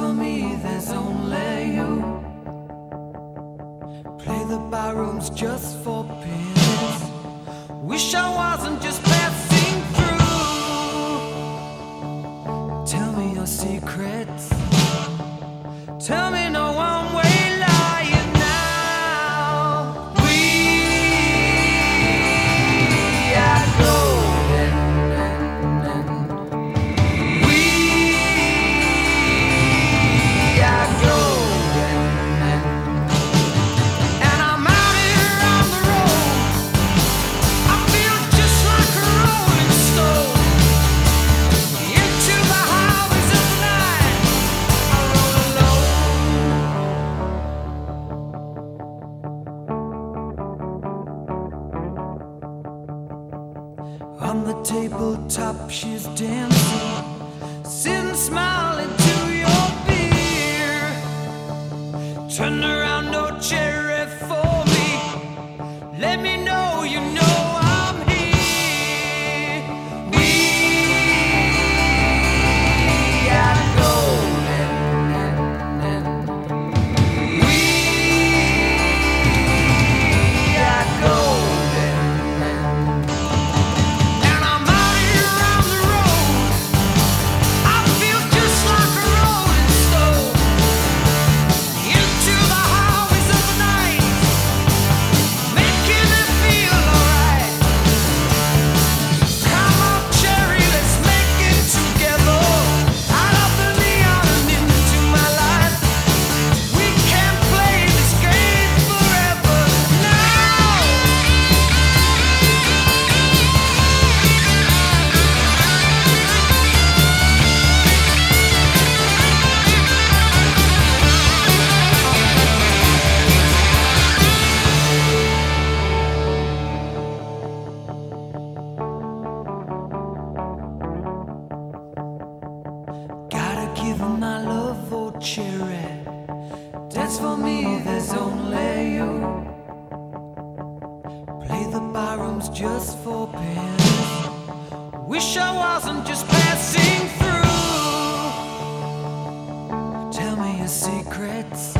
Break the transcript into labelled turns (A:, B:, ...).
A: for me, there's only you. Play the barrooms just for pins. Wish I wasn't just passing through. Tell me your secrets. Tell me no one On the tabletop, she's dancing, sitting smiling to your beer. Turn around, no cherry for me. Let me my love for cherry. Dance for me, there's only you. Play the barrooms just for pins. Wish I wasn't just passing through. Tell me your secrets.